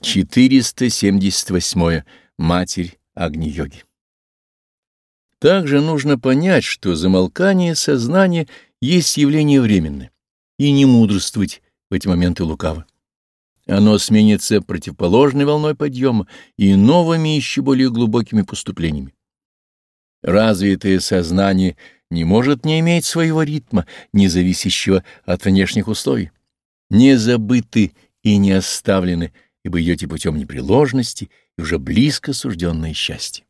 478. Матерь Агни-йоги. Также нужно понять, что замолкание сознания есть явление временное, и не мудрствовать в эти моменты лукаво. Оно сменится противоположной волной подъема и новыми еще более глубокими поступлениями. Развитое сознание не может не иметь своего ритма, не зависящего от внешних условий. Не забыты и не оставлены ибо идете путем непреложности и уже близко сужденное счастье.